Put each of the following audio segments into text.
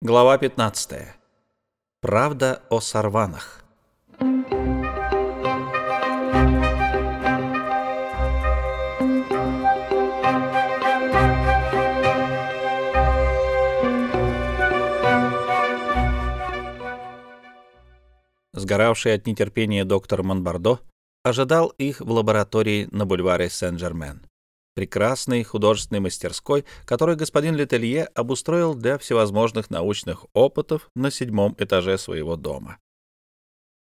Глава 15. Правда о сорванах. Сгоравший от нетерпения доктор Монбардо ожидал их в лаборатории на бульваре Сен-Жермен прекрасной художественной мастерской, которую господин Летелье обустроил для всевозможных научных опытов на седьмом этаже своего дома.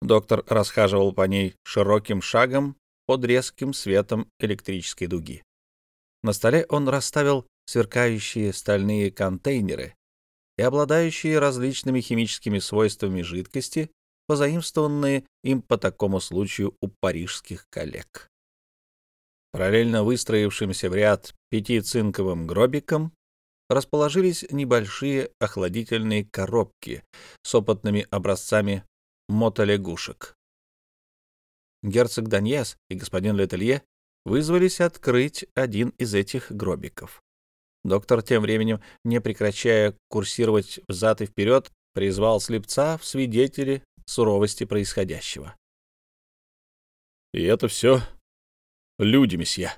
Доктор расхаживал по ней широким шагом под резким светом электрической дуги. На столе он расставил сверкающие стальные контейнеры и обладающие различными химическими свойствами жидкости, позаимствованные им по такому случаю у парижских коллег. Параллельно выстроившимся в ряд пятицинковым гробикам расположились небольшие охладительные коробки с опытными образцами мотолягушек. Герцог Даньяс и господин Летелье вызвались открыть один из этих гробиков. Доктор тем временем, не прекращая курсировать взад и вперед, призвал слепца в свидетели суровости происходящего. «И это все Люди, месье.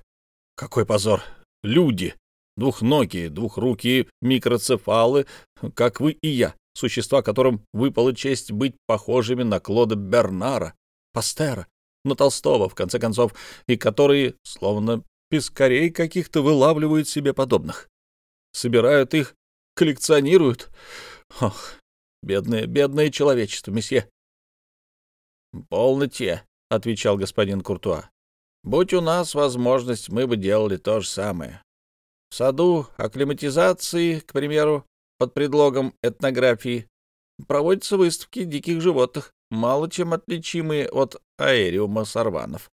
Какой позор. Люди. Двухногие, двухрукие микроцефалы, как вы и я, существа, которым выпала честь быть похожими на Клода Бернара, Пастера, на Толстого, в конце концов, и которые, словно пескарей каких-то, вылавливают себе подобных. Собирают их, коллекционируют. Ох, бедное, бедное человечество, месье. — Полноте, — отвечал господин Куртуа. Будь у нас возможность, мы бы делали то же самое. В саду акклиматизации, к примеру, под предлогом этнографии, проводятся выставки диких животных, мало чем отличимые от аэриума сорванов.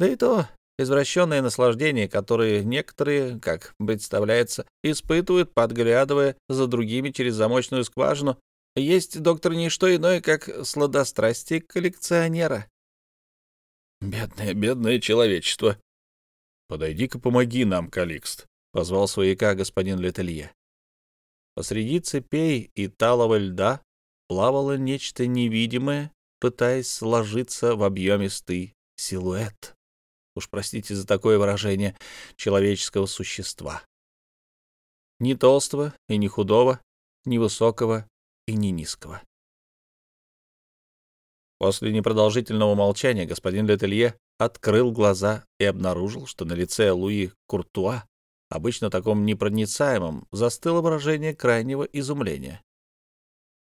Да и то извращенное наслаждение, которое некоторые, как представляется, испытывают, подглядывая за другими через замочную скважину, есть, доктор, не что иное, как сладострастие коллекционера. Бедное, бедное человечество. Подойди-ка, помоги нам, Каликст, позвал свояка господин Летелье. Посреди цепей и талого льда плавало нечто невидимое, пытаясь сложиться в объемистый силуэт. Уж простите за такое выражение человеческого существа. Ни толстого и ни худого, ни высокого и ни низкого. После непродолжительного молчания господин Летелье открыл глаза и обнаружил, что на лице Луи Куртуа, обычно таком непроницаемом, застыло выражение крайнего изумления.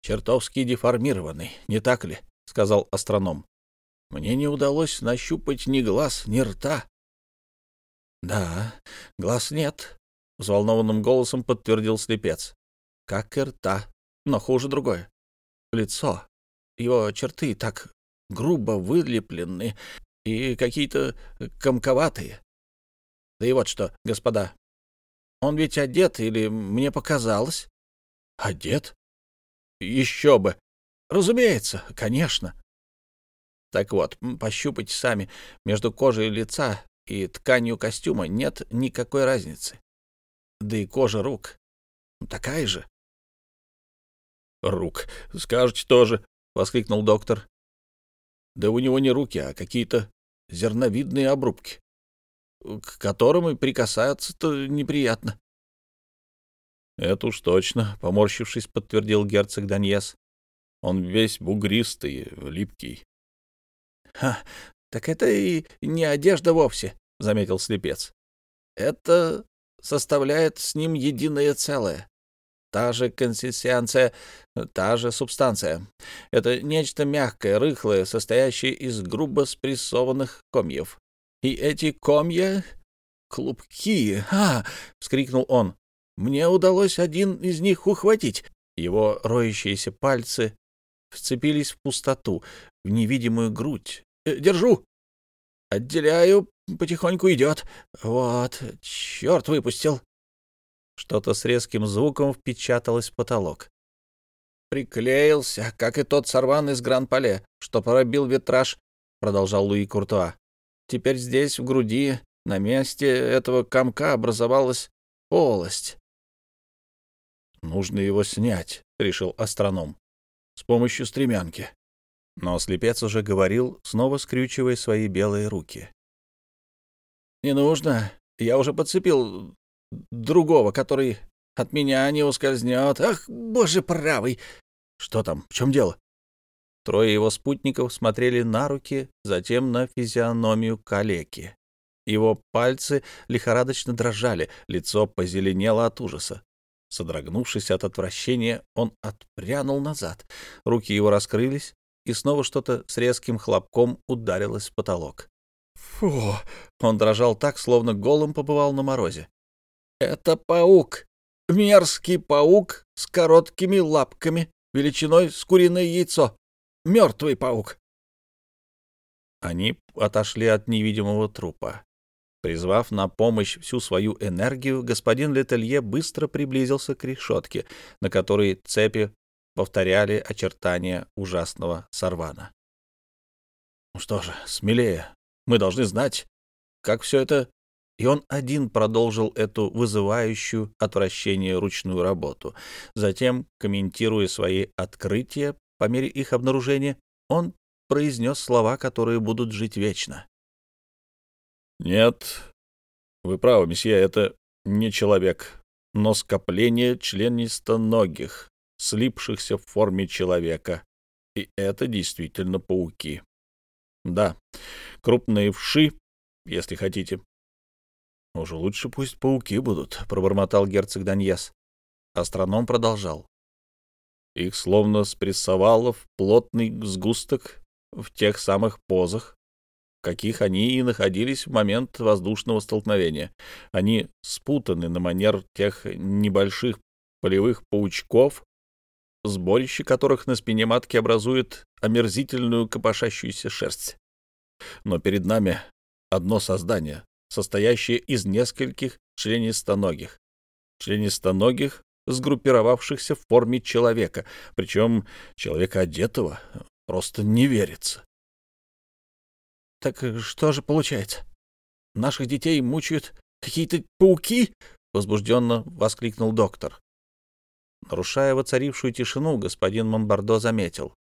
«Чертовски деформированный, не так ли?» — сказал астроном. «Мне не удалось нащупать ни глаз, ни рта». «Да, глаз нет», — взволнованным голосом подтвердил слепец. «Как и рта, но хуже другое. Лицо, его черты так грубо вылеплены и какие-то комковатые. Да и вот что, господа, он ведь одет или мне показалось? Одет? Еще бы. Разумеется, конечно. Так вот, пощупайте сами. Между кожей лица и тканью костюма нет никакой разницы. Да и кожа рук такая же. Рук, скажете тоже, воскликнул доктор. Да у него не руки, а какие-то зерновидные обрубки, к которым и прикасаться-то неприятно. Это уж точно, поморщившись, подтвердил герцог Даньес. Он весь бугристый, липкий. Ха, так это и не одежда вовсе, заметил слепец. Это составляет с ним единое целое. Та же консистенция, та же субстанция. Это нечто мягкое, рыхлое, состоящее из грубо спрессованных комьев. И эти комья — клубки. «А!» — вскрикнул он. «Мне удалось один из них ухватить». Его роющиеся пальцы вцепились в пустоту, в невидимую грудь. «Э, «Держу!» «Отделяю, потихоньку идет. Вот, черт выпустил!» Что-то с резким звуком впечаталось в потолок. «Приклеился, как и тот сорван из Гран-Пале, что пробил витраж», — продолжал Луи Куртуа. «Теперь здесь, в груди, на месте этого комка образовалась полость». Нужно его снять, решил астроном, с помощью стремянки. Но слепец уже говорил, снова скрючивая свои белые руки. «Не нужно. Я уже подцепил другого, который от меня не ускользнет. Ах, боже правый! Что там? В чем дело?» Трое его спутников смотрели на руки, затем на физиономию калеки. Его пальцы лихорадочно дрожали, лицо позеленело от ужаса. Содрогнувшись от отвращения, он отпрянул назад. Руки его раскрылись, и снова что-то с резким хлопком ударилось в потолок. Фу! Он дрожал так, словно голым побывал на морозе. «Это паук! Мерзкий паук с короткими лапками, величиной с куриное яйцо! Мертвый паук!» Они отошли от невидимого трупа. Призвав на помощь всю свою энергию, господин Летелье быстро приблизился к решетке, на которой цепи повторяли очертания ужасного сорвана. «Ну что же, смелее. Мы должны знать, как все это...» И он один продолжил эту вызывающую отвращение ручную работу. Затем, комментируя свои открытия по мере их обнаружения, он произнес слова, которые будут жить вечно. «Нет, вы правы, месье, это не человек, но скопление членистоногих, слипшихся в форме человека. И это действительно пауки. Да, крупные вши, если хотите. Уже лучше пусть пауки будут, — пробормотал герцог Даньес. Астроном продолжал. Их словно спрессовало в плотный сгусток в тех самых позах, каких они и находились в момент воздушного столкновения. Они спутаны на манер тех небольших полевых паучков, сборище которых на спине матки образует омерзительную копошащуюся шерсть. Но перед нами одно создание, состоящее из нескольких членистоногих. Членистоногих, сгруппировавшихся в форме человека, причем человека одетого, просто не верится. Так э, что же получается? Наших детей мучают какие-то пауки? Возбужденно воскликнул доктор. Нарушая воцарившую тишину, господин Монбардо заметил.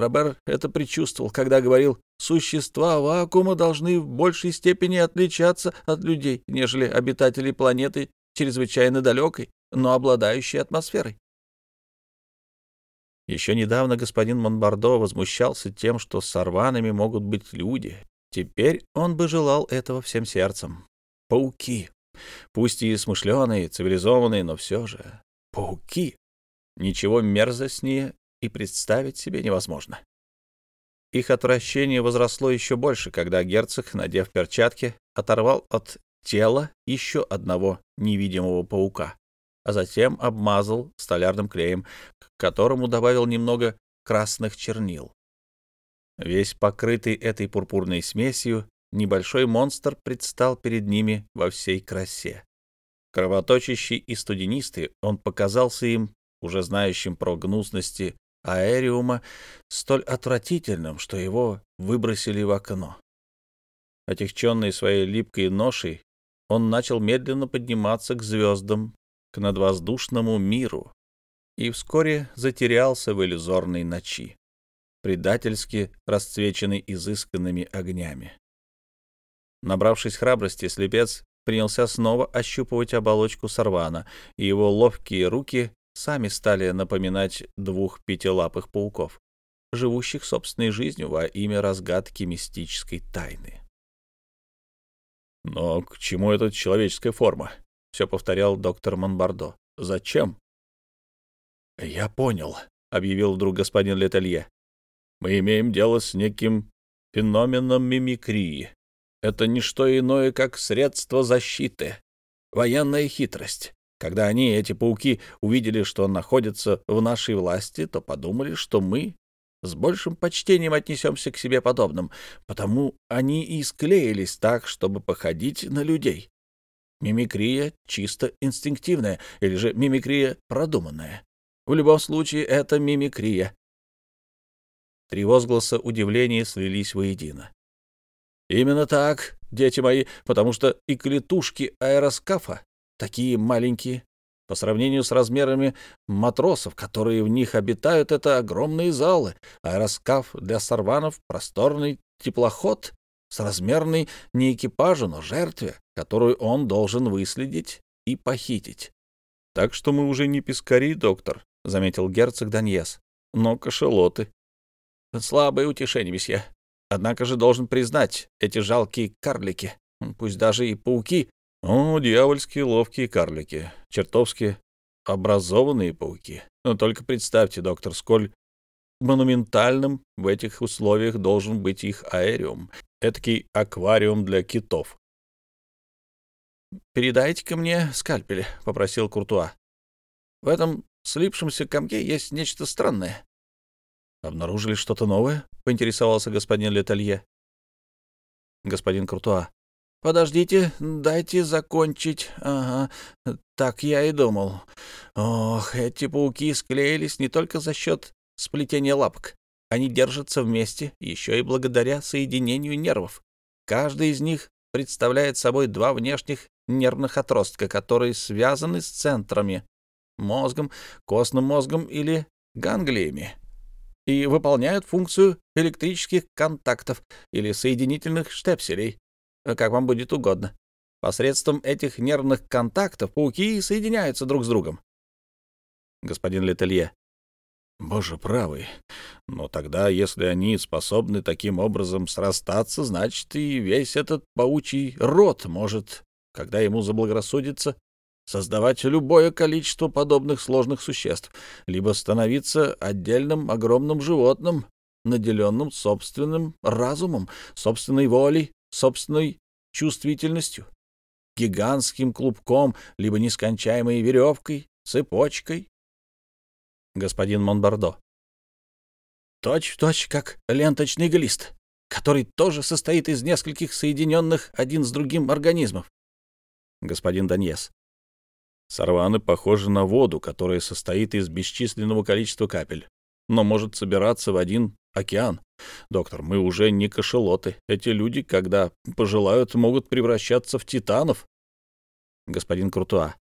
Робер это предчувствовал, когда говорил, существа вакуума должны в большей степени отличаться от людей, нежели обитатели планеты чрезвычайно далекой, но обладающей атмосферой. Еще недавно господин Монбардо возмущался тем, что с сорванами могут быть люди. Теперь он бы желал этого всем сердцем. Пауки. Пусть и смышленые, цивилизованные, но все же пауки. Ничего мерзостнее и представить себе невозможно. Их отвращение возросло еще больше, когда герцог, надев перчатки, оторвал от тела еще одного невидимого паука а затем обмазал столярным клеем, к которому добавил немного красных чернил. Весь покрытый этой пурпурной смесью, небольшой монстр предстал перед ними во всей красе. Кровоточащий и студенистый, он показался им, уже знающим про гнусности аэриума, столь отвратительным, что его выбросили в окно. Отягченный своей липкой ношей, он начал медленно подниматься к звездам к надвоздушному миру и вскоре затерялся в иллюзорной ночи, предательски расцвеченной изысканными огнями. Набравшись храбрости, слепец принялся снова ощупывать оболочку сорвана, и его ловкие руки сами стали напоминать двух пятилапых пауков, живущих собственной жизнью во имя разгадки мистической тайны. Но к чему эта человеческая форма? — все повторял доктор Монбардо. «Зачем?» «Я понял», — объявил вдруг господин Летелье. «Мы имеем дело с неким феноменом мимикрии. Это не что иное, как средство защиты, военная хитрость. Когда они, эти пауки, увидели, что находятся в нашей власти, то подумали, что мы с большим почтением отнесемся к себе подобным, потому они и склеились так, чтобы походить на людей. Мимикрия чисто инстинктивная или же мимикрия продуманная. В любом случае, это мимикрия. Три возгласа удивления слились воедино. Именно так, дети мои, потому что и клетушки аэроскафа такие маленькие, По сравнению с размерами матросов, которые в них обитают, это огромные залы, аэроскаф для сорванов, просторный теплоход с размерной не экипажу, но жертве, которую он должен выследить и похитить. — Так что мы уже не пескари, доктор, — заметил герцог Даньес, — но кошелоты. — Слабое утешение, месье. Однако же должен признать, эти жалкие карлики, пусть даже и пауки, о, дьявольские ловкие карлики, чертовски образованные пауки. Но только представьте, доктор, сколь монументальным в этих условиях должен быть их аэриум, этакий аквариум для китов. «Передайте-ка мне скальпель», — попросил Куртуа. «В этом слипшемся комке есть нечто странное». «Обнаружили что-то новое?» — поинтересовался господин Леталье. Господин Куртуа. Подождите, дайте закончить. Ага, так я и думал. Ох, эти пауки склеились не только за счет сплетения лапок. Они держатся вместе еще и благодаря соединению нервов. Каждый из них представляет собой два внешних нервных отростка, которые связаны с центрами, мозгом, костным мозгом или ганглиями, и выполняют функцию электрических контактов или соединительных штепселей, как вам будет угодно. Посредством этих нервных контактов пауки соединяются друг с другом. Господин Летелье. Боже правый. Но тогда, если они способны таким образом срастаться, значит, и весь этот паучий род может, когда ему заблагорассудится, создавать любое количество подобных сложных существ, либо становиться отдельным огромным животным, наделенным собственным разумом, собственной волей, собственной чувствительностью, гигантским клубком, либо нескончаемой веревкой, цепочкой. Господин Монбардо. Точь в точь, как ленточный глист, который тоже состоит из нескольких соединенных один с другим организмов. Господин Даньес. Сорваны похожи на воду, которая состоит из бесчисленного количества капель, но может собираться в один океан. Доктор, мы уже не кошелоты. Эти люди, когда пожелают, могут превращаться в титанов. Господин Крутуа.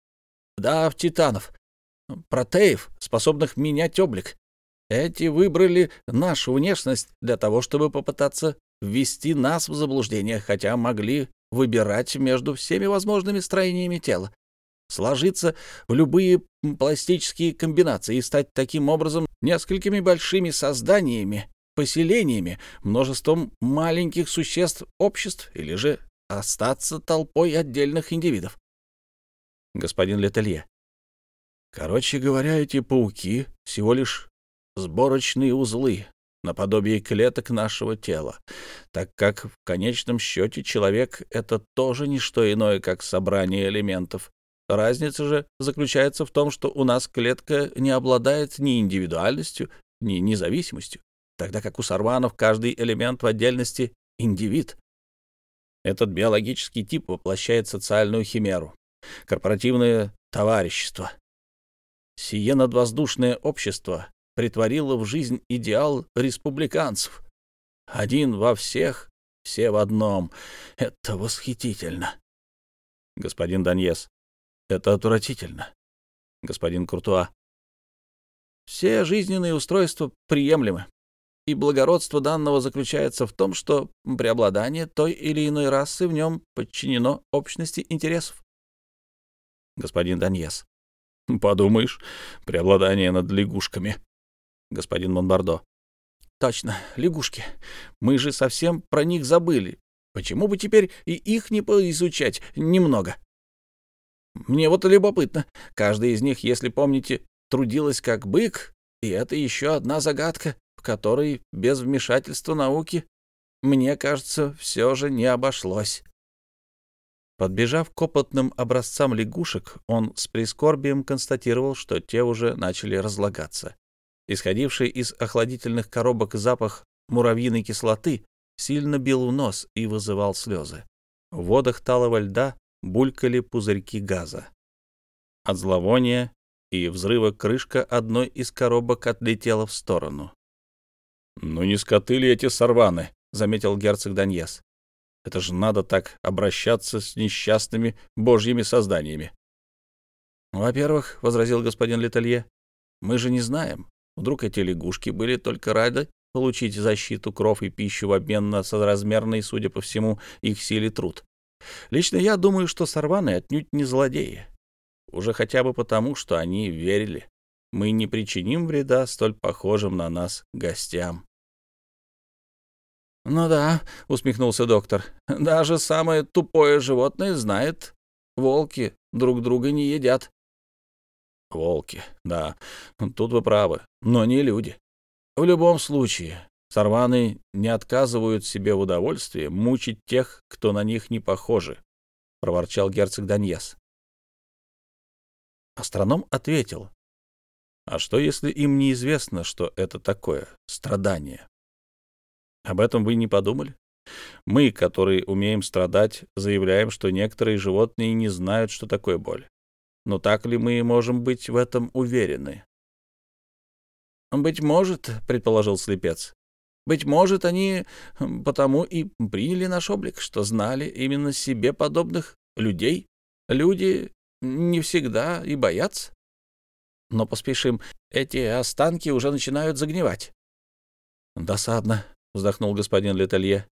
Да, в титанов. Протеев, способных менять облик. Эти выбрали нашу внешность для того, чтобы попытаться ввести нас в заблуждение, хотя могли выбирать между всеми возможными строениями тела, сложиться в любые пластические комбинации и стать таким образом несколькими большими созданиями, поселениями, множеством маленьких существ обществ или же остаться толпой отдельных индивидов. Господин Летелье. Короче говоря, эти пауки всего лишь сборочные узлы, наподобие клеток нашего тела, так как в конечном счете человек — это тоже не что иное, как собрание элементов. Разница же заключается в том, что у нас клетка не обладает ни индивидуальностью, ни независимостью тогда как у сорванов каждый элемент в отдельности — индивид. Этот биологический тип воплощает социальную химеру, корпоративное товарищество. Сие надвоздушное общество притворило в жизнь идеал республиканцев. Один во всех, все в одном. Это восхитительно. Господин Даньес, это отвратительно. Господин Куртуа, все жизненные устройства приемлемы и благородство данного заключается в том, что преобладание той или иной расы в нем подчинено общности интересов. Господин Даньес. Подумаешь, преобладание над лягушками. Господин Монбардо. Точно, лягушки. Мы же совсем про них забыли. Почему бы теперь и их не поизучать немного? Мне вот любопытно. Каждая из них, если помните, трудилась как бык, и это еще одна загадка которой без вмешательства науки, мне кажется, все же не обошлось. Подбежав к опытным образцам лягушек, он с прискорбием констатировал, что те уже начали разлагаться. Исходивший из охладительных коробок запах муравьиной кислоты сильно бил в нос и вызывал слезы. В водах талого льда булькали пузырьки газа. От зловония и взрыва крышка одной из коробок отлетела в сторону. «Ну не скоты ли эти сорваны?» — заметил герцог Даньес. «Это же надо так обращаться с несчастными божьими созданиями». «Во-первых, — возразил господин Летелье, — мы же не знаем. Вдруг эти лягушки были только рады получить защиту, кров и пищу в обмен на соразмерный, судя по всему, их силе труд. Лично я думаю, что сорваны отнюдь не злодеи. Уже хотя бы потому, что они верили. Мы не причиним вреда столь похожим на нас гостям. «Ну да», — усмехнулся доктор, — «даже самое тупое животное знает. Волки друг друга не едят». «Волки, да, тут вы правы, но не люди. В любом случае, сорваны не отказывают себе в удовольствии мучить тех, кто на них не похожи», — проворчал герцог Даньес. Астроном ответил. «А что, если им неизвестно, что это такое страдание?» Об этом вы не подумали? Мы, которые умеем страдать, заявляем, что некоторые животные не знают, что такое боль. Но так ли мы можем быть в этом уверены? «Быть может», — предположил слепец, — «быть может, они потому и приняли наш облик, что знали именно себе подобных людей. Люди не всегда и боятся. Но поспешим, эти останки уже начинают загнивать». «Досадно», вздохнул господин Летелье.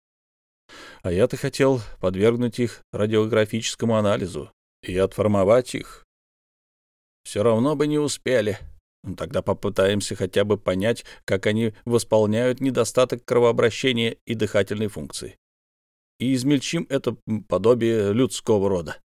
А я-то хотел подвергнуть их радиографическому анализу и отформовать их. Все равно бы не успели. Тогда попытаемся хотя бы понять, как они восполняют недостаток кровообращения и дыхательной функции. И измельчим это подобие людского рода.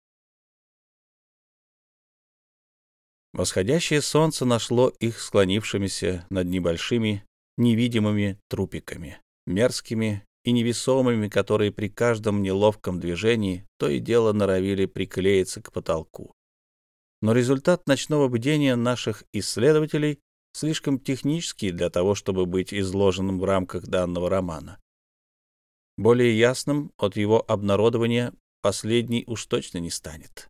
Восходящее солнце нашло их склонившимися над небольшими невидимыми трупиками мерзкими и невесомыми, которые при каждом неловком движении то и дело норовили приклеиться к потолку. Но результат ночного бдения наших исследователей слишком технический для того, чтобы быть изложенным в рамках данного романа. Более ясным от его обнародования последний уж точно не станет.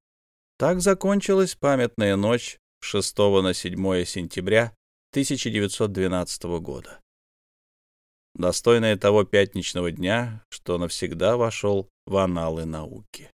Так закончилась памятная ночь 6 на 7 сентября 1912 года достойное того пятничного дня, что навсегда вошел в аналы науки.